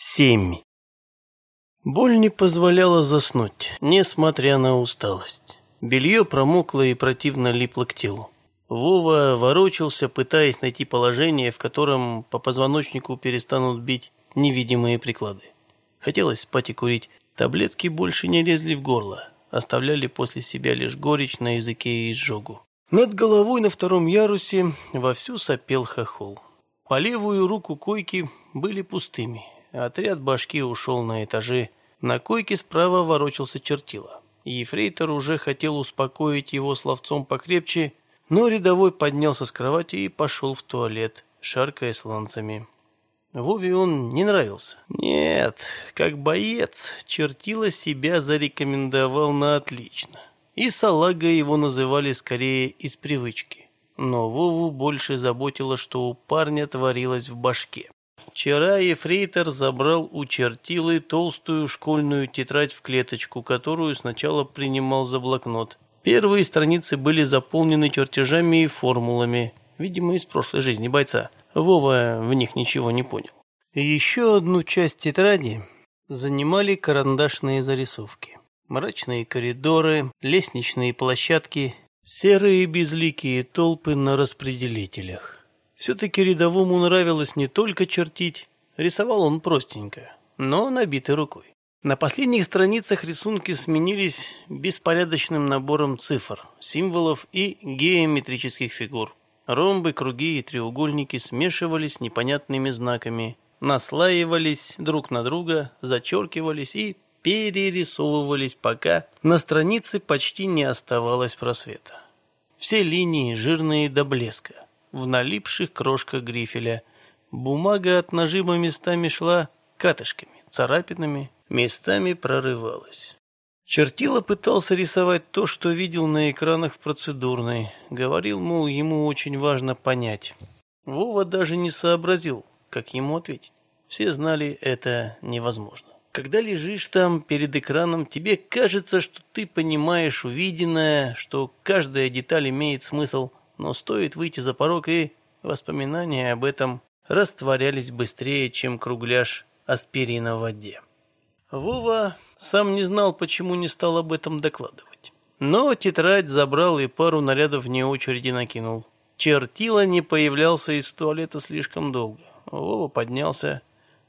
Семь. Боль не позволяла заснуть, несмотря на усталость. Белье промокло и противно липло к телу. Вова ворочался, пытаясь найти положение, в котором по позвоночнику перестанут бить невидимые приклады. Хотелось спать и курить. Таблетки больше не лезли в горло, оставляли после себя лишь горечь на языке и изжогу. Над головой на втором ярусе вовсю сопел хохол. По левую руку койки были пустыми, Отряд башки ушел на этажи. На койке справа ворочался чертила. Ефрейтор уже хотел успокоить его словцом покрепче, но рядовой поднялся с кровати и пошел в туалет, шаркая сланцами. Вове он не нравился. Нет, как боец, чертила себя зарекомендовал на отлично. И салага его называли скорее из привычки. Но Вову больше заботило, что у парня творилось в башке. Вчера ефрейтор забрал у чертилы толстую школьную тетрадь в клеточку, которую сначала принимал за блокнот. Первые страницы были заполнены чертежами и формулами, видимо, из прошлой жизни бойца. Вова в них ничего не понял. Еще одну часть тетради занимали карандашные зарисовки. Мрачные коридоры, лестничные площадки, серые безликие толпы на распределителях. Все-таки рядовому нравилось не только чертить, рисовал он простенько, но набитой рукой. На последних страницах рисунки сменились беспорядочным набором цифр, символов и геометрических фигур. Ромбы, круги и треугольники смешивались непонятными знаками, наслаивались друг на друга, зачеркивались и перерисовывались, пока на странице почти не оставалось просвета. Все линии жирные до блеска в налипших крошках грифеля. Бумага от нажима местами шла катышками, царапинами, местами прорывалась. Чертила пытался рисовать то, что видел на экранах в процедурной. Говорил, мол, ему очень важно понять. Вова даже не сообразил, как ему ответить. Все знали, это невозможно. Когда лежишь там перед экраном, тебе кажется, что ты понимаешь увиденное, что каждая деталь имеет смысл, но стоит выйти за порог, и воспоминания об этом растворялись быстрее, чем кругляш аспирина в воде. Вова сам не знал, почему не стал об этом докладывать. Но тетрадь забрал и пару нарядов вне очереди накинул. Чертила не появлялся из туалета слишком долго. Вова поднялся,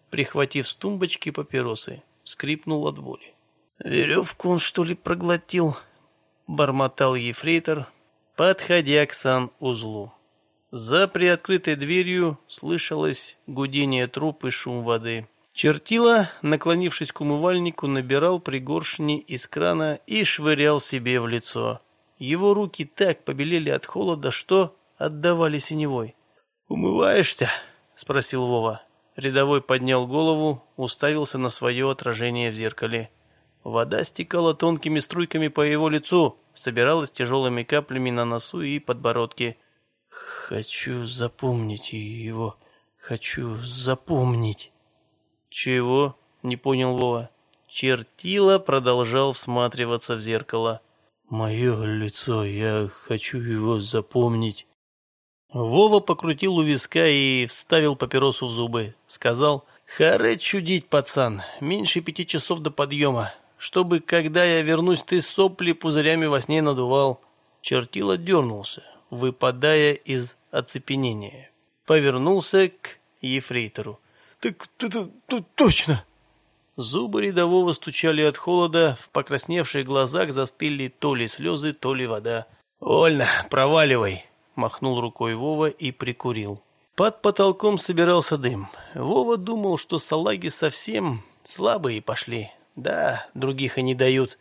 прихватив с тумбочки папиросы, скрипнул от боли. «Веревку он, что ли, проглотил?» — бормотал ефрейтор, подходя к сан-узлу. За приоткрытой дверью слышалось гудение труб и шум воды. Чертила, наклонившись к умывальнику, набирал пригоршни из крана и швырял себе в лицо. Его руки так побелели от холода, что отдавали синевой. «Умываешься?» — спросил Вова. Рядовой поднял голову, уставился на свое отражение в зеркале. Вода стекала тонкими струйками по его лицу, собиралась тяжелыми каплями на носу и подбородке. «Хочу запомнить его. Хочу запомнить». «Чего?» — не понял Вова. Чертила продолжал всматриваться в зеркало. «Мое лицо, я хочу его запомнить». Вова покрутил у виска и вставил папиросу в зубы. Сказал, «Харе чудить, пацан, меньше пяти часов до подъема чтобы, когда я вернусь, ты сопли пузырями во сне надувал». Чертила дернулся, выпадая из оцепенения. Повернулся к ефрейтору. «Так тут точно!» Зубы рядового стучали от холода, в покрасневших глазах застыли то ли слезы, то ли вода. «Вольно, проваливай!» — махнул рукой Вова и прикурил. Под потолком собирался дым. Вова думал, что салаги совсем слабые пошли, да, других и не дают.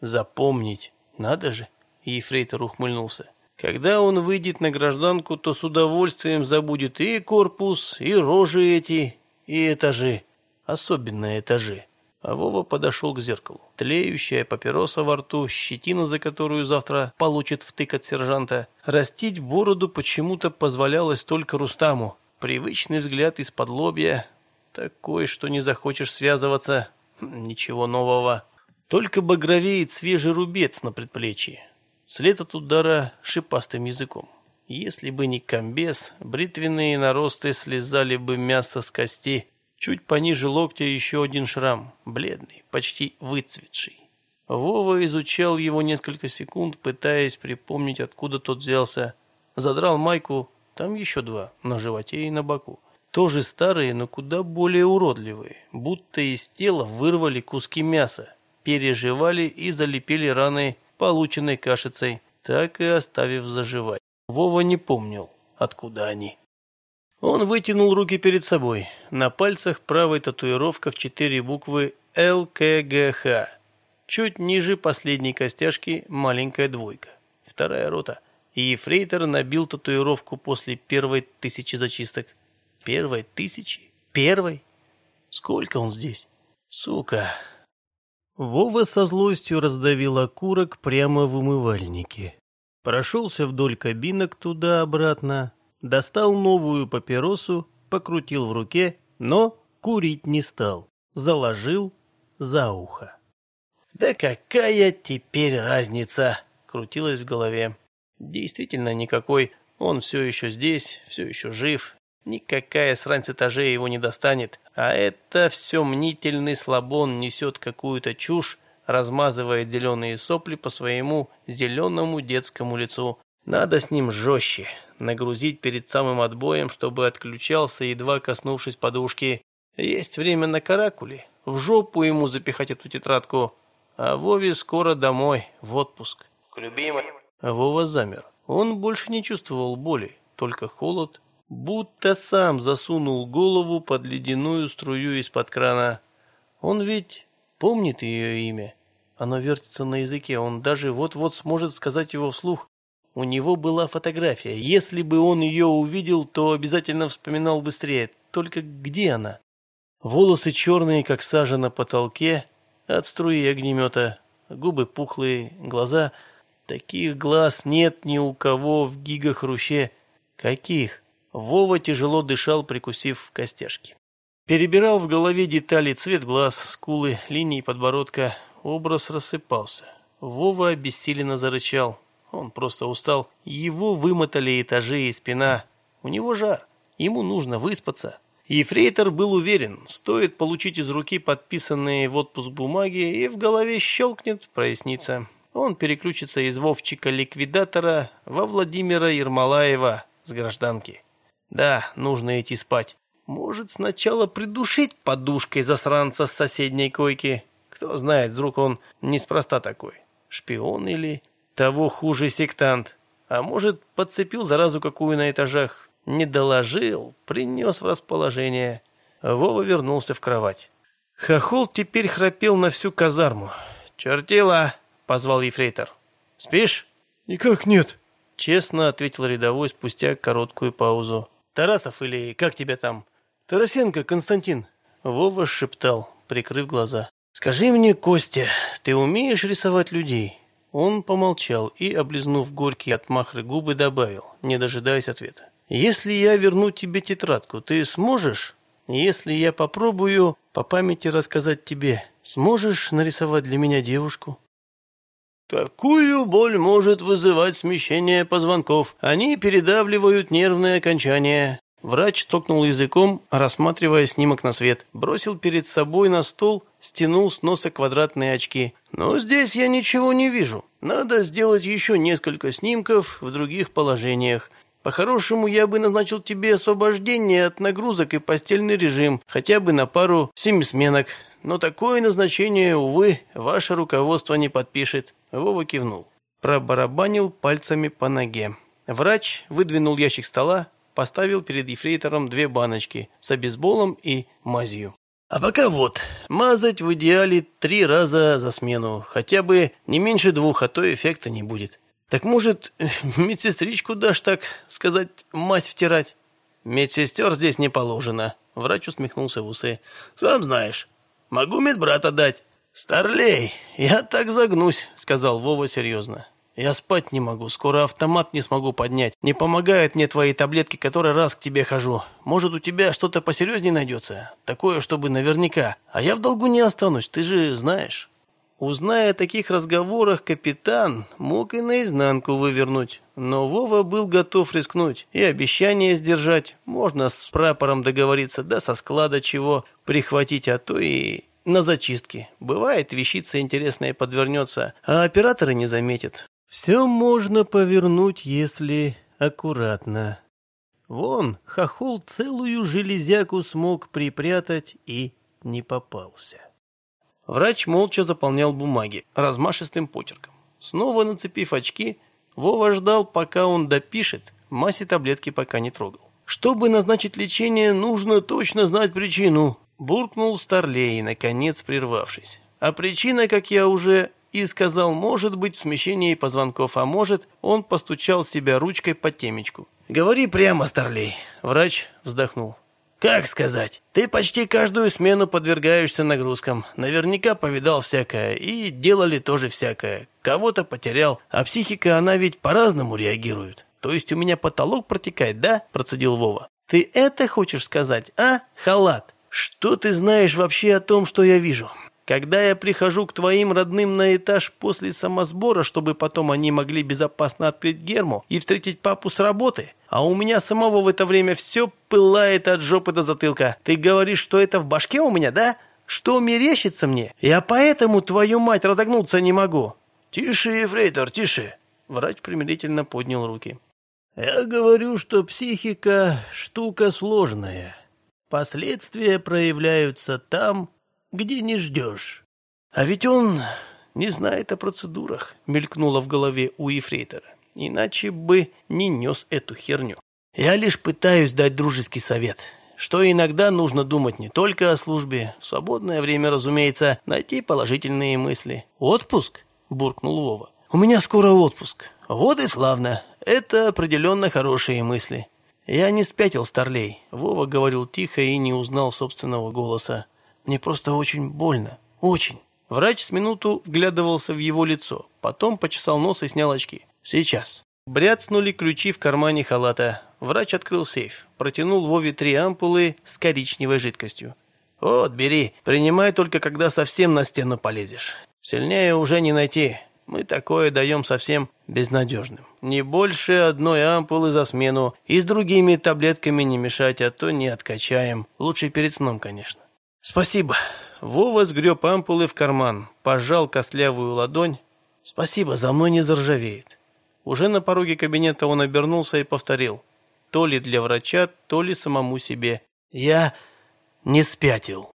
Запомнить. Надо же. Ефрейтор ухмыльнулся. Когда он выйдет на гражданку, то с удовольствием забудет и корпус, и рожи эти, и этажи. Особенно этажи. А Вова подошел к зеркалу. Тлеющая папироса во рту, щетина, за которую завтра получит втык от сержанта. Растить бороду почему-то позволялось только Рустаму. Привычный взгляд из-под лобья. Такой, что не захочешь связываться. Ничего нового. Только багровеет свежий рубец на предплечье. След от удара шипастым языком. Если бы не комбез, бритвенные наросты слезали бы мясо с кости. Чуть пониже локтя еще один шрам, бледный, почти выцветший. Вова изучал его несколько секунд, пытаясь припомнить, откуда тот взялся. Задрал майку, там еще два, на животе и на боку. Тоже старые, но куда более уродливые, будто из тела вырвали куски мяса, переживали и залепили раны, полученной кашицей, так и оставив заживать. Вова не помнил, откуда они. Он вытянул руки перед собой. На пальцах правой татуировка в четыре буквы ЛКГХ. Чуть ниже последней костяшки маленькая двойка. Вторая рота. И ефрейтор набил татуировку после первой тысячи зачисток. Первой тысячи? Первой? Сколько он здесь? Сука. Вова со злостью раздавил окурок прямо в умывальнике. Прошелся вдоль кабинок туда-обратно, достал новую папиросу, покрутил в руке, но курить не стал. Заложил за ухо. «Да какая теперь разница?» — крутилась в голове. Действительно никакой. Он все еще здесь, все еще жив. Никакая срань с этажей его не достанет. А это все мнительный слабон несет какую-то чушь, размазывает зеленые сопли по своему зеленому детскому лицу. Надо с ним жестче, нагрузить перед самым отбоем, чтобы отключался, едва коснувшись подушки. Есть время на каракуле, в жопу ему запихать эту тетрадку. А Вове скоро домой, в отпуск. К любимой. Вова замер. Он больше не чувствовал боли, только холод, будто сам засунул голову под ледяную струю из-под крана. Он ведь помнит ее имя. Оно вертится на языке, он даже вот-вот сможет сказать его вслух. У него была фотография. Если бы он ее увидел, то обязательно вспоминал быстрее. Только где она? Волосы черные, как сажа на потолке, от струи огнемета, губы пухлые, глаза... Таких глаз нет ни у кого в гигахруще. Каких? Вова тяжело дышал, прикусив костяшки. Перебирал в голове детали, цвет глаз, скулы, линии подбородка. Образ рассыпался. Вова обессиленно зарычал. Он просто устал. Его вымотали этажи и спина. У него жар. Ему нужно выспаться. Ефрейтор был уверен, стоит получить из руки подписанные в отпуск бумаги, и в голове щелкнет, прояснится. Он переключится из Вовчика-ликвидатора во Владимира Ермолаева с гражданки. Да, нужно идти спать. Может, сначала придушить подушкой засранца с соседней койки? Кто знает, вдруг он неспроста такой. Шпион или того хуже сектант. А может, подцепил заразу какую на этажах. Не доложил, принес в расположение. Вова вернулся в кровать. Хохол теперь храпел на всю казарму. «Чертила!» — позвал ефрейтор. «Спишь?» «Никак нет», — честно ответил рядовой спустя короткую паузу. «Тарасов или как тебя там?» «Тарасенко, Константин», — Вова шептал, прикрыв глаза. «Скажи мне, Костя, ты умеешь рисовать людей?» Он помолчал и, облизнув горькие от махры губы, добавил, не дожидаясь ответа. «Если я верну тебе тетрадку, ты сможешь? Если я попробую по памяти рассказать тебе, сможешь нарисовать для меня девушку?» Такую боль может вызывать смещение позвонков. Они передавливают нервные окончания. Врач цокнул языком, рассматривая снимок на свет. Бросил перед собой на стол, стянул с носа квадратные очки. «Но здесь я ничего не вижу. Надо сделать еще несколько снимков в других положениях. По-хорошему, я бы назначил тебе освобождение от нагрузок и постельный режим, хотя бы на пару семисменок. Но такое назначение, увы, ваше руководство не подпишет». Вова кивнул. Пробарабанил пальцами по ноге. Врач выдвинул ящик стола, поставил перед ефрейтором две баночки с обезболом и мазью. А пока вот, мазать в идеале три раза за смену, хотя бы не меньше двух, а то эффекта не будет. Так может, медсестричку дашь, так сказать, мазь втирать? Медсестер здесь не положено. Врач усмехнулся в усы. Сам знаешь, могу медбрата дать. Старлей, я так загнусь, сказал Вова серьезно. Я спать не могу, скоро автомат не смогу поднять. Не помогают мне твои таблетки, который раз к тебе хожу. Может, у тебя что-то посерьезнее найдется? Такое, чтобы наверняка. А я в долгу не останусь, ты же знаешь». Узная о таких разговорах, капитан мог и наизнанку вывернуть. Но Вова был готов рискнуть и обещание сдержать. Можно с прапором договориться, да со склада чего прихватить, а то и на зачистке. Бывает, вещица интересная подвернется, а операторы не заметят. Все можно повернуть, если аккуратно. Вон, хохол целую железяку смог припрятать и не попался. Врач молча заполнял бумаги размашистым почерком. Снова нацепив очки, Вова ждал, пока он допишет, массе таблетки пока не трогал. Чтобы назначить лечение, нужно точно знать причину, буркнул Старлей, наконец прервавшись. А причина, как я уже и сказал, может быть смещение позвонков, а может, он постучал себя ручкой по темечку. «Говори прямо, Старлей», — врач вздохнул. «Как сказать? Ты почти каждую смену подвергаешься нагрузкам. Наверняка повидал всякое, и делали тоже всякое. Кого-то потерял, а психика, она ведь по-разному реагирует. То есть у меня потолок протекает, да?» – процедил Вова. «Ты это хочешь сказать, а, халат? Что ты знаешь вообще о том, что я вижу? Когда я прихожу к твоим родным на этаж после самосбора, чтобы потом они могли безопасно открыть герму и встретить папу с работы, а у меня самого в это время все пылает от жопы до затылка. Ты говоришь, что это в башке у меня, да? Что мерещится мне? Я поэтому, твою мать, разогнуться не могу. Тише, Ефрейтор, тише. Врач примирительно поднял руки. Я говорю, что психика – штука сложная. Последствия проявляются там, где не ждешь. А ведь он не знает о процедурах, мелькнуло в голове у Ефрейтора. Иначе бы не нес эту херню. Я лишь пытаюсь дать дружеский совет, что иногда нужно думать не только о службе, в свободное время, разумеется, найти положительные мысли. «Отпуск?» – буркнул Вова. «У меня скоро отпуск. Вот и славно. Это определенно хорошие мысли». «Я не спятил, Старлей», – Вова говорил тихо и не узнал собственного голоса. Мне просто очень больно. Очень. Врач с минуту вглядывался в его лицо, потом почесал нос и снял очки. Сейчас. Бряцнули ключи в кармане халата. Врач открыл сейф, протянул Вове три ампулы с коричневой жидкостью. «Вот, бери. Принимай только, когда совсем на стену полезешь. Сильнее уже не найти. Мы такое даем совсем безнадежным. Не больше одной ампулы за смену и с другими таблетками не мешать, а то не откачаем. Лучше перед сном, конечно. «Спасибо». Вова сгреб ампулы в карман, пожал костлявую ладонь. «Спасибо, за мной не заржавеет». Уже на пороге кабинета он обернулся и повторил. То ли для врача, то ли самому себе. «Я не спятил».